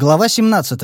Глава 17.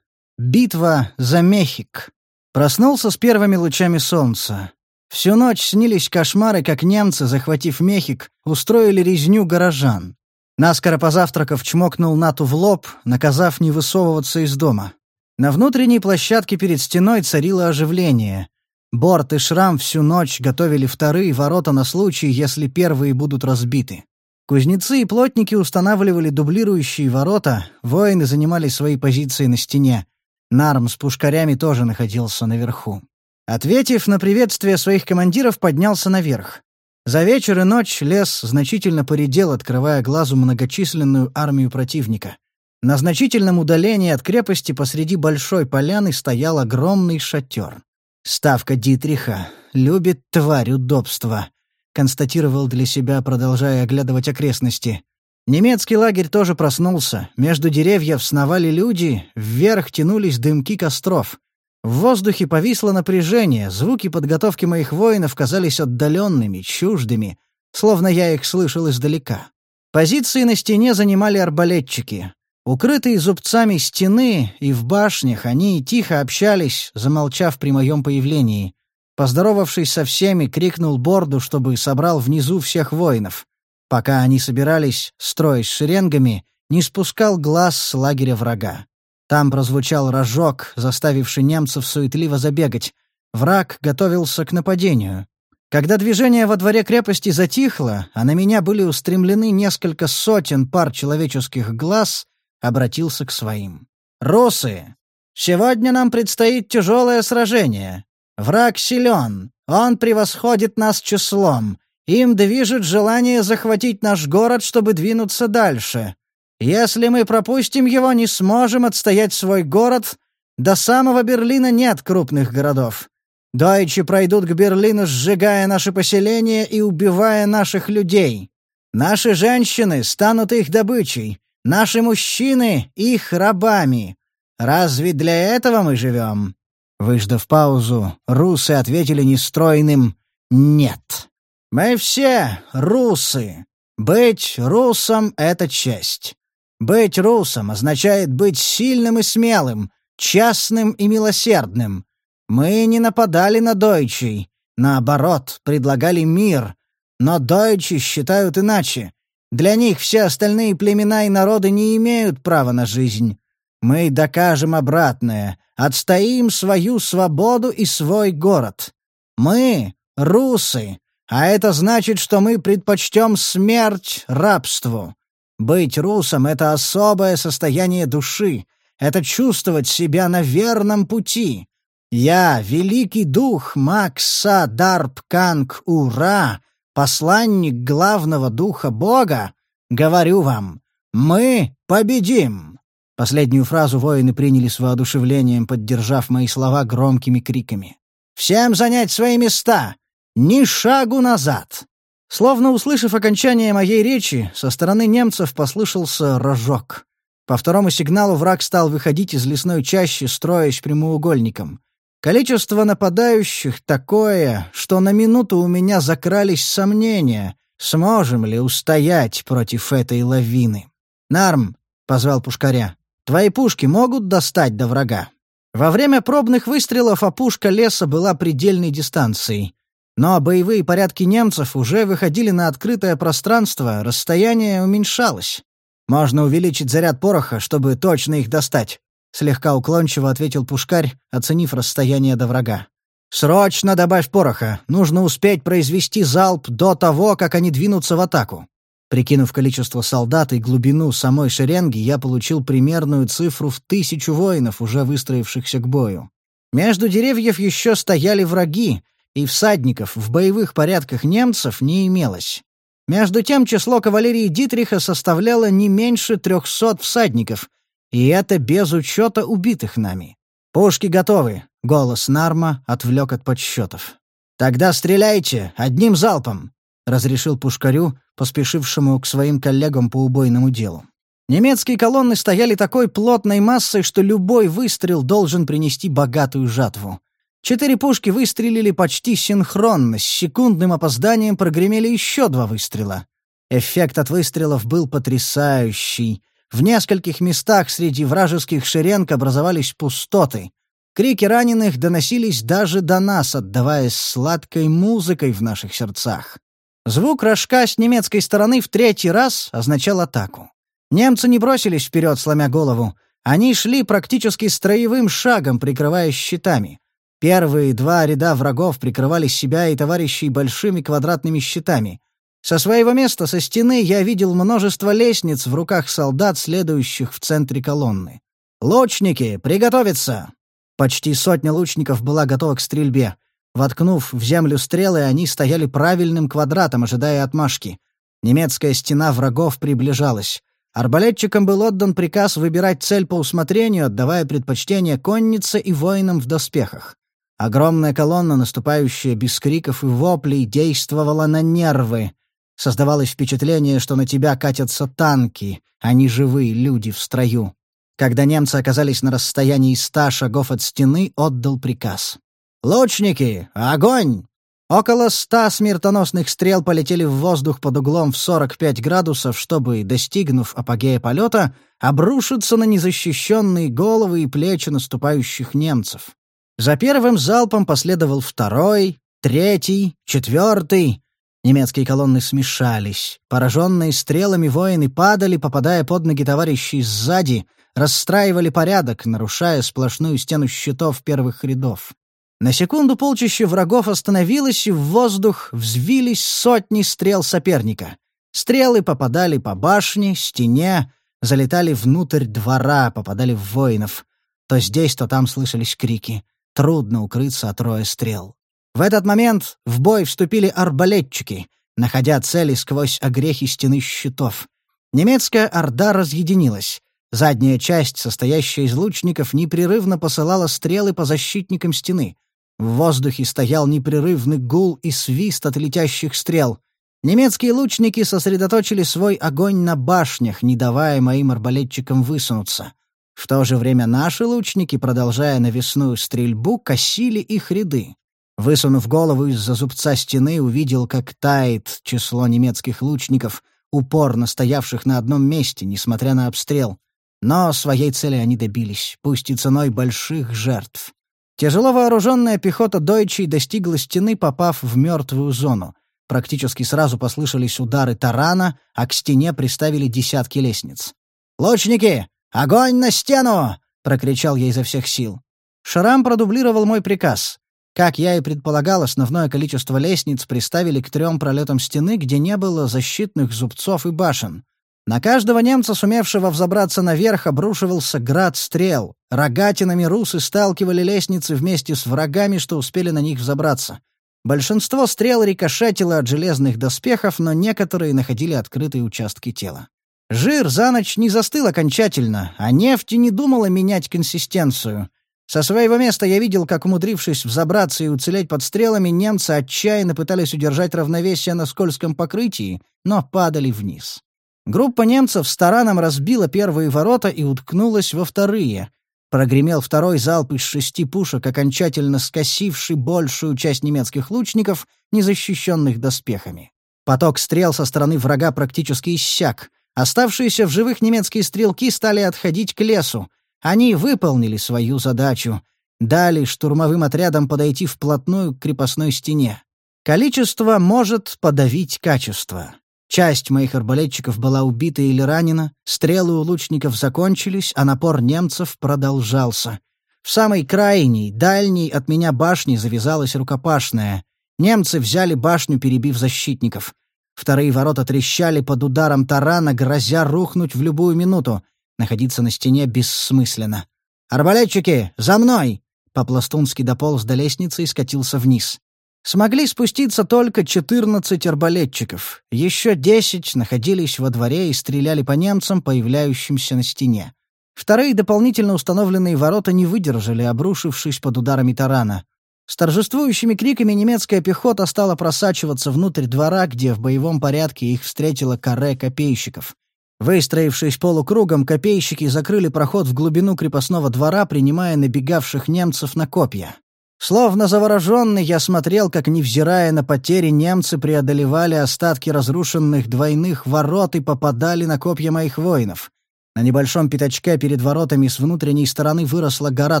Битва за Мехик. Проснулся с первыми лучами солнца. Всю ночь снились кошмары, как немцы, захватив Мехик, устроили резню горожан. Наскоро позавтракав, чмокнул Нату в лоб, наказав не высовываться из дома. На внутренней площадке перед стеной царило оживление. Борт и Шрам всю ночь готовили вторые ворота на случай, если первые будут разбиты. Кузнецы и плотники устанавливали дублирующие ворота, воины занимали свои позиции на стене. Нарм с пушкарями тоже находился наверху. Ответив на приветствие своих командиров, поднялся наверх. За вечер и ночь лес значительно поредел, открывая глазу многочисленную армию противника. На значительном удалении от крепости посреди большой поляны стоял огромный шатер. Ставка Дитриха. Любит тварь удобства констатировал для себя, продолжая оглядывать окрестности. Немецкий лагерь тоже проснулся. Между деревьев сновали люди, вверх тянулись дымки костров. В воздухе повисло напряжение, звуки подготовки моих воинов казались отдаленными, чуждыми, словно я их слышал издалека. Позиции на стене занимали арбалетчики. Укрытые зубцами стены и в башнях они тихо общались, замолчав при моем появлении. Поздоровавшись со всеми, крикнул Борду, чтобы собрал внизу всех воинов. Пока они собирались, строясь шеренгами, не спускал глаз с лагеря врага. Там прозвучал рожок, заставивший немцев суетливо забегать. Враг готовился к нападению. Когда движение во дворе крепости затихло, а на меня были устремлены несколько сотен пар человеческих глаз, обратился к своим. «Русы! Сегодня нам предстоит тяжелое сражение. Враг силен, он превосходит нас числом. Им движет желание захватить наш город, чтобы двинуться дальше. Если мы пропустим его, не сможем отстоять свой город. До самого Берлина нет крупных городов. Дойчи пройдут к Берлину, сжигая наши поселения и убивая наших людей. Наши женщины станут их добычей, наши мужчины — их рабами. Разве для этого мы живем? Выждав паузу, русы ответили нестройным «нет». «Мы все русы. Быть русом — это честь. Быть русом означает быть сильным и смелым, честным и милосердным. Мы не нападали на дойчей, наоборот, предлагали мир. Но дойчи считают иначе. Для них все остальные племена и народы не имеют права на жизнь. Мы докажем обратное, отстоим свою свободу и свой город. Мы — русы, а это значит, что мы предпочтем смерть рабству. Быть русом — это особое состояние души, это чувствовать себя на верном пути. Я, великий дух Макса Дарп Канг Ура, посланник главного духа Бога, говорю вам, мы победим!» Последнюю фразу воины приняли с воодушевлением, поддержав мои слова громкими криками. «Всем занять свои места! Ни шагу назад!» Словно услышав окончание моей речи, со стороны немцев послышался рожок. По второму сигналу враг стал выходить из лесной чащи, строясь прямоугольником. Количество нападающих такое, что на минуту у меня закрались сомнения, сможем ли устоять против этой лавины. «Нарм!» — позвал пушкаря. Твои пушки могут достать до врага. Во время пробных выстрелов опушка леса была предельной дистанцией. Но боевые порядки немцев уже выходили на открытое пространство, расстояние уменьшалось. «Можно увеличить заряд пороха, чтобы точно их достать», — слегка уклончиво ответил пушкарь, оценив расстояние до врага. «Срочно добавь пороха. Нужно успеть произвести залп до того, как они двинутся в атаку». Прикинув количество солдат и глубину самой шеренги, я получил примерную цифру в тысячу воинов, уже выстроившихся к бою. Между деревьев еще стояли враги, и всадников в боевых порядках немцев не имелось. Между тем число кавалерии Дитриха составляло не меньше трехсот всадников, и это без учета убитых нами. «Пушки готовы», — голос Нарма отвлек от подсчетов. «Тогда стреляйте, одним залпом», — разрешил пушкарю, поспешившему к своим коллегам по убойному делу. Немецкие колонны стояли такой плотной массой, что любой выстрел должен принести богатую жатву. Четыре пушки выстрелили почти синхронно, с секундным опозданием прогремели еще два выстрела. Эффект от выстрелов был потрясающий. В нескольких местах среди вражеских шеренг образовались пустоты. Крики раненых доносились даже до нас, отдаваясь сладкой музыкой в наших сердцах. Звук рожка с немецкой стороны в третий раз означал атаку. Немцы не бросились вперед, сломя голову. Они шли практически строевым шагом, прикрываясь щитами. Первые два ряда врагов прикрывали себя и товарищей большими квадратными щитами. Со своего места, со стены, я видел множество лестниц в руках солдат, следующих в центре колонны. «Лучники, приготовиться!» Почти сотня лучников была готова к стрельбе. Воткнув в землю стрелы, они стояли правильным квадратом, ожидая отмашки. Немецкая стена врагов приближалась. Арбалетчикам был отдан приказ выбирать цель по усмотрению, отдавая предпочтение коннице и воинам в доспехах. Огромная колонна, наступающая без криков и воплей, действовала на нервы. Создавалось впечатление, что на тебя катятся танки, а не живые люди в строю. Когда немцы оказались на расстоянии ста шагов от стены, отдал приказ. «Лучники! Огонь!» Около ста смертоносных стрел полетели в воздух под углом в 45 градусов, чтобы, достигнув апогея полета, обрушиться на незащищенные головы и плечи наступающих немцев. За первым залпом последовал второй, третий, четвертый. Немецкие колонны смешались. Пораженные стрелами воины падали, попадая под ноги товарищей сзади, расстраивали порядок, нарушая сплошную стену щитов первых рядов. На секунду полчище врагов остановилось, и в воздух взвились сотни стрел соперника. Стрелы попадали по башне, стене, залетали внутрь двора, попадали в воинов. То здесь, то там слышались крики. Трудно укрыться от роя стрел. В этот момент в бой вступили арбалетчики, находя цели сквозь огрехи стены щитов. Немецкая орда разъединилась. Задняя часть, состоящая из лучников, непрерывно посылала стрелы по защитникам стены. В воздухе стоял непрерывный гул и свист от летящих стрел. Немецкие лучники сосредоточили свой огонь на башнях, не давая моим арбалетчикам высунуться. В то же время наши лучники, продолжая навесную стрельбу, косили их ряды. Высунув голову из-за зубца стены, увидел, как тает число немецких лучников, упорно стоявших на одном месте, несмотря на обстрел. Но своей цели они добились, пусть и ценой больших жертв. Тяжело вооруженная пехота Дойчей достигла стены, попав в мертвую зону. Практически сразу послышались удары тарана, а к стене приставили десятки лестниц. «Лучники! Огонь на стену!» — прокричал я изо всех сил. Шрам продублировал мой приказ. Как я и предполагал, основное количество лестниц приставили к трем пролетам стены, где не было защитных зубцов и башен. На каждого немца, сумевшего взобраться наверх, обрушивался град стрел. Рогатинами русы сталкивали лестницы вместе с врагами, что успели на них взобраться. Большинство стрел рикошетило от железных доспехов, но некоторые находили открытые участки тела. Жир за ночь не застыл окончательно, а нефть не думала менять консистенцию. Со своего места я видел, как, умудрившись взобраться и уцелеть под стрелами, немцы отчаянно пытались удержать равновесие на скользком покрытии, но падали вниз. Группа немцев с тараном разбила первые ворота и уткнулась во вторые. Прогремел второй залп из шести пушек, окончательно скосивший большую часть немецких лучников, незащищенных доспехами. Поток стрел со стороны врага практически иссяк. Оставшиеся в живых немецкие стрелки стали отходить к лесу. Они выполнили свою задачу. Дали штурмовым отрядам подойти вплотную к крепостной стене. Количество может подавить качество. Часть моих арбалетчиков была убита или ранена, стрелы у лучников закончились, а напор немцев продолжался. В самой крайней, дальней от меня башни завязалась рукопашная. Немцы взяли башню, перебив защитников. Вторые ворота трещали под ударом тарана, грозя рухнуть в любую минуту. Находиться на стене бессмысленно. «Арбалетчики, за мной!» По-пластунски дополз до лестницы и скатился вниз. Смогли спуститься только 14 арбалетчиков. Еще 10 находились во дворе и стреляли по немцам, появляющимся на стене. Вторые дополнительно установленные ворота не выдержали, обрушившись под ударами тарана. С торжествующими криками немецкая пехота стала просачиваться внутрь двора, где в боевом порядке их встретила каре копейщиков. Выстроившись полукругом, копейщики закрыли проход в глубину крепостного двора, принимая набегавших немцев на копья. Словно завороженный, я смотрел, как, невзирая на потери, немцы преодолевали остатки разрушенных двойных ворот и попадали на копья моих воинов. На небольшом пятачке перед воротами с внутренней стороны выросла гора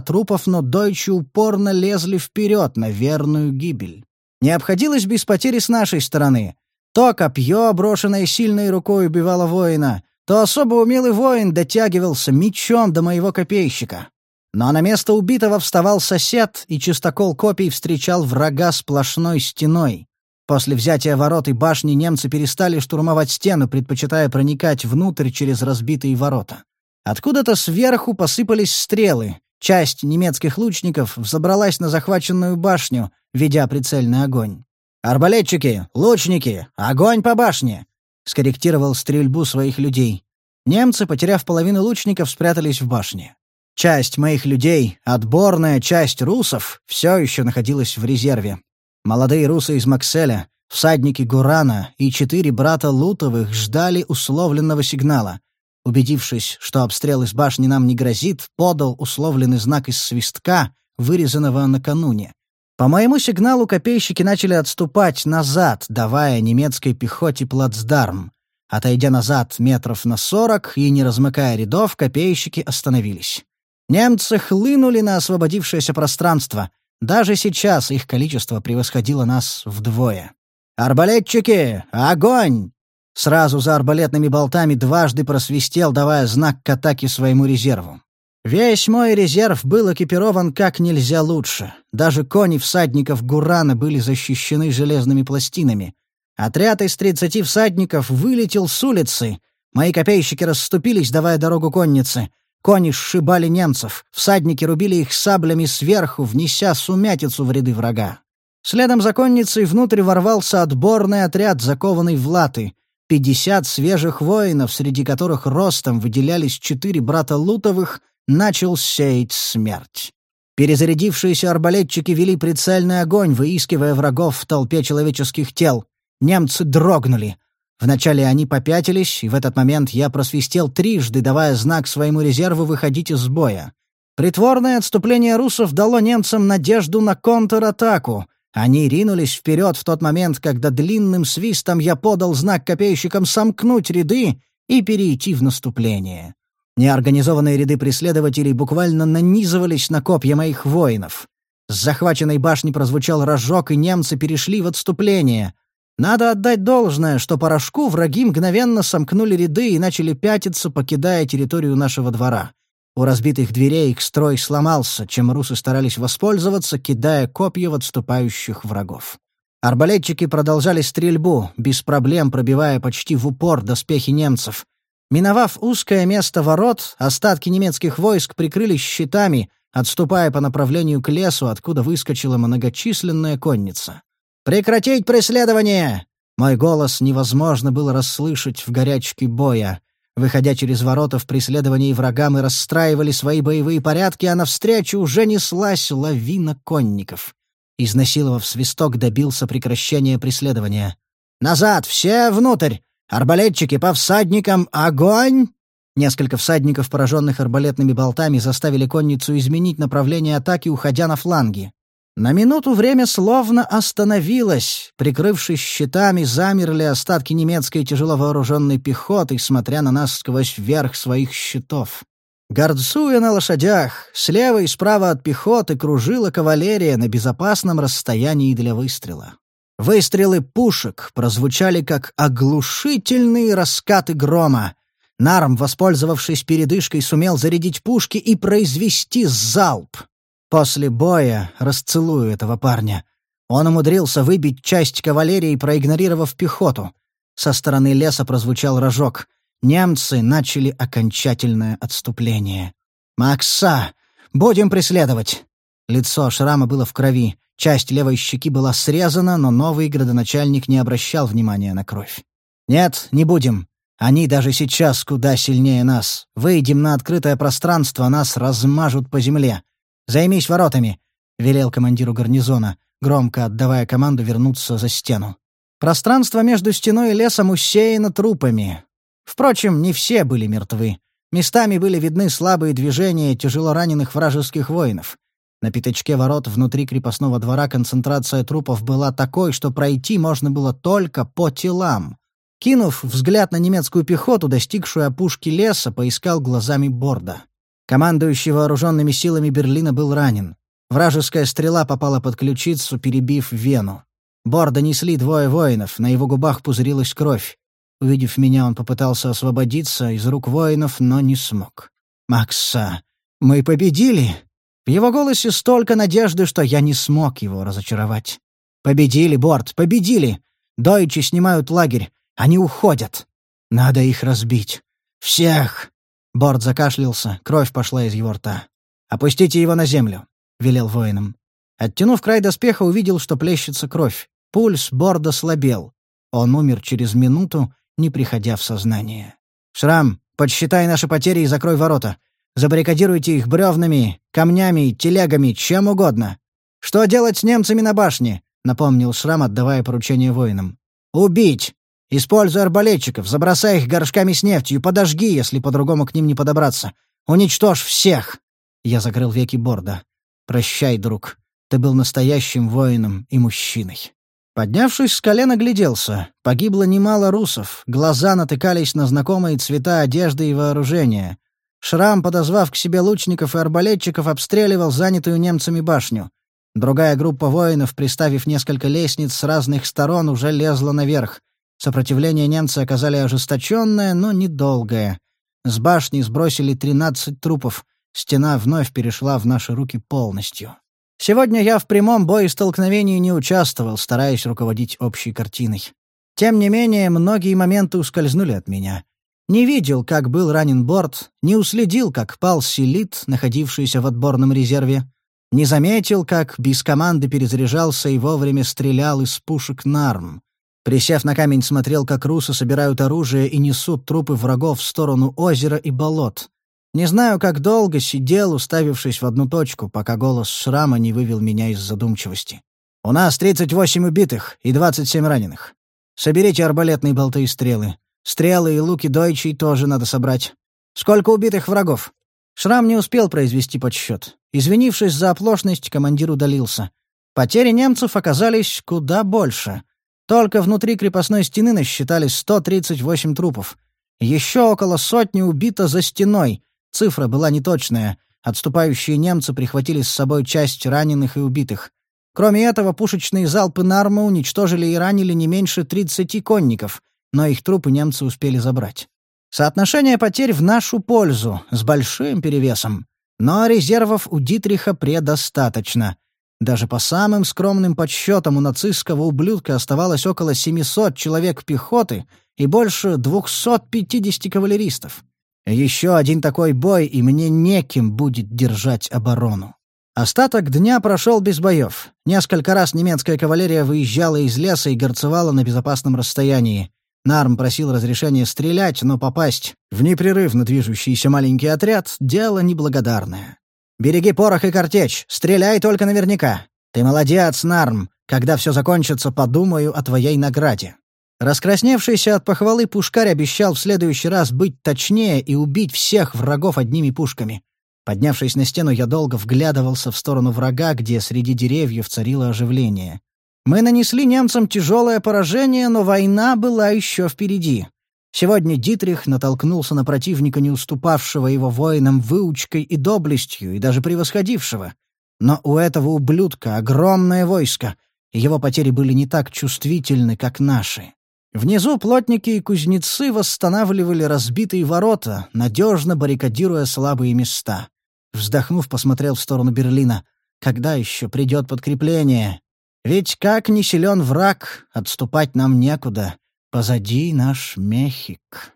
трупов, но дойчи упорно лезли вперед на верную гибель. Не обходилось без потери с нашей стороны. То копье, брошенное сильной рукой, убивало воина, то особо умелый воин дотягивался мечом до моего копейщика. Но на место убитого вставал сосед, и чистокол копий встречал врага сплошной стеной. После взятия ворот и башни немцы перестали штурмовать стену, предпочитая проникать внутрь через разбитые ворота. Откуда-то сверху посыпались стрелы. Часть немецких лучников взобралась на захваченную башню, ведя прицельный огонь. «Арбалетчики! Лучники! Огонь по башне!» — скорректировал стрельбу своих людей. Немцы, потеряв половину лучников, спрятались в башне. Часть моих людей, отборная часть русов, все еще находилась в резерве. Молодые русы из Макселя, всадники Гурана и четыре брата Лутовых ждали условленного сигнала. Убедившись, что обстрел из башни нам не грозит, подал условленный знак из свистка, вырезанного накануне. По моему сигналу копейщики начали отступать назад, давая немецкой пехоте плацдарм. Отойдя назад метров на сорок и не размыкая рядов, копейщики остановились. Немцы хлынули на освободившееся пространство — даже сейчас их количество превосходило нас вдвое. «Арбалетчики! Огонь!» Сразу за арбалетными болтами дважды просвистел, давая знак к атаке своему резерву. Весь мой резерв был экипирован как нельзя лучше. Даже кони всадников Гурана были защищены железными пластинами. Отряд из тридцати всадников вылетел с улицы. Мои копейщики расступились, давая дорогу коннице. Кони сшибали немцев, всадники рубили их саблями сверху, внеся сумятицу в ряды врага. Следом за конницей внутрь ворвался отборный отряд, закованный в латы. Пятьдесят свежих воинов, среди которых ростом выделялись четыре брата Лутовых, начал сеять смерть. Перезарядившиеся арбалетчики вели прицельный огонь, выискивая врагов в толпе человеческих тел. Немцы дрогнули. Вначале они попятились, и в этот момент я просвистел трижды, давая знак своему резерву выходить из боя. Притворное отступление русов дало немцам надежду на контратаку. Они ринулись вперед в тот момент, когда длинным свистом я подал знак копейщикам сомкнуть ряды и перейти в наступление. Неорганизованные ряды преследователей буквально нанизывались на копья моих воинов. С захваченной башни прозвучал рожок, и немцы перешли в отступление — надо отдать должное, что порошку враги мгновенно сомкнули ряды и начали пятиться, покидая территорию нашего двора. У разбитых дверей их строй сломался, чем русы старались воспользоваться, кидая копья в отступающих врагов. Арбалетчики продолжали стрельбу, без проблем пробивая почти в упор доспехи немцев. Миновав узкое место ворот, остатки немецких войск прикрылись щитами, отступая по направлению к лесу, откуда выскочила многочисленная конница. «Прекратить преследование!» Мой голос невозможно было расслышать в горячке боя. Выходя через ворота в преследовании врага, мы расстраивали свои боевые порядки, а навстречу уже неслась лавина конников. Изнасиловав свисток, добился прекращения преследования. «Назад! Все внутрь! Арбалетчики по всадникам! Огонь!» Несколько всадников, пораженных арбалетными болтами, заставили конницу изменить направление атаки, уходя на фланги. На минуту время словно остановилось. Прикрывшись щитами, замерли остатки немецкой тяжеловооруженной пехоты, смотря на нас сквозь верх своих щитов. Горцуя на лошадях, слева и справа от пехоты кружила кавалерия на безопасном расстоянии для выстрела. Выстрелы пушек прозвучали как оглушительные раскаты грома. Нарм, воспользовавшись передышкой, сумел зарядить пушки и произвести залп. После боя расцелую этого парня. Он умудрился выбить часть кавалерии, проигнорировав пехоту. Со стороны леса прозвучал рожок. Немцы начали окончательное отступление. «Макса! Будем преследовать!» Лицо шрама было в крови. Часть левой щеки была срезана, но новый градоначальник не обращал внимания на кровь. «Нет, не будем. Они даже сейчас куда сильнее нас. Выйдем на открытое пространство, нас размажут по земле. «Займись воротами», — велел командиру гарнизона, громко отдавая команду вернуться за стену. Пространство между стеной и лесом усеяно трупами. Впрочем, не все были мертвы. Местами были видны слабые движения тяжело раненых вражеских воинов. На пятачке ворот внутри крепостного двора концентрация трупов была такой, что пройти можно было только по телам. Кинув взгляд на немецкую пехоту, достигшую опушки леса, поискал глазами Борда. Командующий вооруженными силами Берлина был ранен. Вражеская стрела попала под ключицу, перебив вену. Борда несли двое воинов, на его губах пузырилась кровь. Увидев меня, он попытался освободиться из рук воинов, но не смог. «Макса, мы победили!» В его голосе столько надежды, что я не смог его разочаровать. «Победили, Борд, победили! Дойчи снимают лагерь. Они уходят. Надо их разбить. Всех!» Борд закашлялся, кровь пошла из его рта. «Опустите его на землю», — велел воинам. Оттянув край доспеха, увидел, что плещется кровь. Пульс Борда слабел. Он умер через минуту, не приходя в сознание. «Шрам, подсчитай наши потери и закрой ворота. Забаррикадируйте их бревнами, камнями, телегами, чем угодно. Что делать с немцами на башне?» — напомнил Шрам, отдавая поручение воинам. «Убить! Используй арбалетчиков, забросай их горшками с нефтью, подожги, если по-другому к ним не подобраться. Уничтожь всех!» Я закрыл веки Борда. «Прощай, друг. Ты был настоящим воином и мужчиной». Поднявшись с колена, гляделся. Погибло немало русов. Глаза натыкались на знакомые цвета одежды и вооружения. Шрам, подозвав к себе лучников и арбалетчиков, обстреливал занятую немцами башню. Другая группа воинов, приставив несколько лестниц с разных сторон, уже лезла наверх. Сопротивление немцы оказали ожесточенное, но недолгое. С башни сбросили 13 трупов. Стена вновь перешла в наши руки полностью. Сегодня я в прямом боестолкновении не участвовал, стараясь руководить общей картиной. Тем не менее, многие моменты ускользнули от меня. Не видел, как был ранен борт, не уследил, как пал Селит, находившийся в отборном резерве, не заметил, как без команды перезаряжался и вовремя стрелял из пушек Нарм. Присев на камень, смотрел, как русы собирают оружие и несут трупы врагов в сторону озера и болот. Не знаю, как долго сидел, уставившись в одну точку, пока голос Шрама не вывел меня из задумчивости. «У нас 38 убитых и 27 раненых. Соберите арбалетные болты и стрелы. Стрелы и луки дойчей тоже надо собрать. Сколько убитых врагов?» Шрам не успел произвести подсчет. Извинившись за оплошность, командир удалился. Потери немцев оказались куда больше — только внутри крепостной стены насчитали 138 трупов. Еще около сотни убито за стеной. Цифра была неточная. Отступающие немцы прихватили с собой часть раненых и убитых. Кроме этого, пушечные залпы Нарма уничтожили и ранили не меньше 30 конников, но их трупы немцы успели забрать. Соотношение потерь в нашу пользу, с большим перевесом. Но резервов у Дитриха предостаточно. Даже по самым скромным подсчетам у нацистского ублюдка оставалось около 700 человек пехоты и больше 250 кавалеристов. Еще один такой бой, и мне неким будет держать оборону. Остаток дня прошел без боев. Несколько раз немецкая кавалерия выезжала из леса и горцевала на безопасном расстоянии. Нарм просил разрешения стрелять, но попасть в непрерывно движущийся маленький отряд — дело неблагодарное. Береги порох и картечь, стреляй только наверняка. Ты молодец, Нарм. Когда все закончится, подумаю о твоей награде». Раскрасневшийся от похвалы пушкарь обещал в следующий раз быть точнее и убить всех врагов одними пушками. Поднявшись на стену, я долго вглядывался в сторону врага, где среди деревьев царило оживление. Мы нанесли немцам тяжелое поражение, но война была еще впереди. Сегодня Дитрих натолкнулся на противника, не уступавшего его воинам выучкой и доблестью, и даже превосходившего. Но у этого ублюдка огромное войско, и его потери были не так чувствительны, как наши. Внизу плотники и кузнецы восстанавливали разбитые ворота, надежно баррикадируя слабые места. Вздохнув, посмотрел в сторону Берлина. Когда еще придет подкрепление? Ведь как не силен враг, отступать нам некуда. Позади наш Мехик.